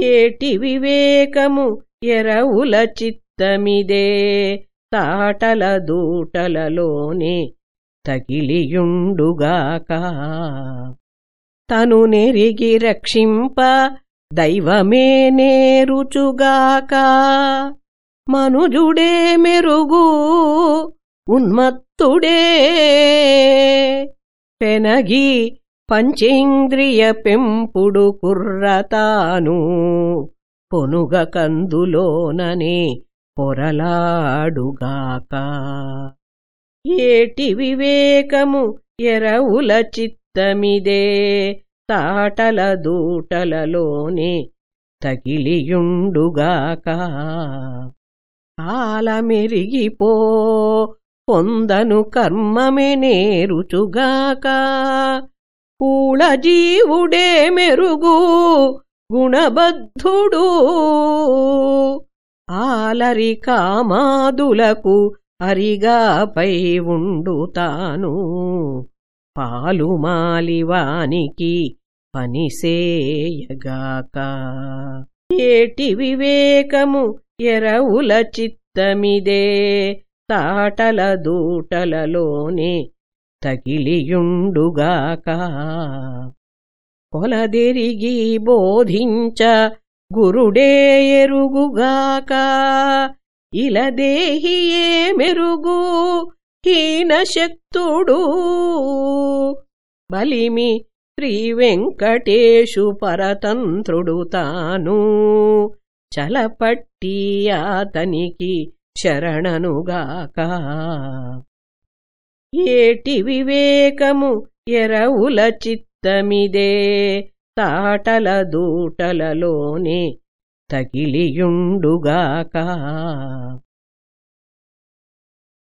ఏటి వివేకము ఎరవుల చిత్తమిదే. తాటల దూటలలోనే తగిలియుండుగాక. తను నెరిగి రక్షింప దైవమే నేరుచుగాక. మనుజుడే మెరుగు ఉన్మత్తుడే. పెనగి పంచేంద్రియ పెంపుడు కుర్రతాను పొనుగ కందులోననే పొరలాడుగాక. ఏటి వివేకము ఎరవుల చిత్తమిదే తాటల దూటలలోనే తగిలియుండుగాక. కాలమెరిగిపో పొందను కర్మమే నేరుచుగాక. కూళ జీవుడే మెరుగు గుణబద్ధుడు. ఆలరి కామాదులకు అరిగాపై ఉండుతాను పాలుమాలివానికి పనిసేయగాక ఏటి వివేకము ఎరవుల చిత్తమిదే. తాటల దూటలలోనే తగిలియుండుగాక. కొలదెరిగి బోధించ గురుడే ఎరుగుగాక. ఇలదేహియే మెరుగు హీనశక్తుడు. బలిమి శ్రీవెంకటేశు పరతంత్రుడు తాను. చలపట్టి అతనికి శరణనుగాక. ఏటి వివేకము? ఎరవుల చిత్తమిదే. తాటల దూటలలోనే తగిలియుండుగాక.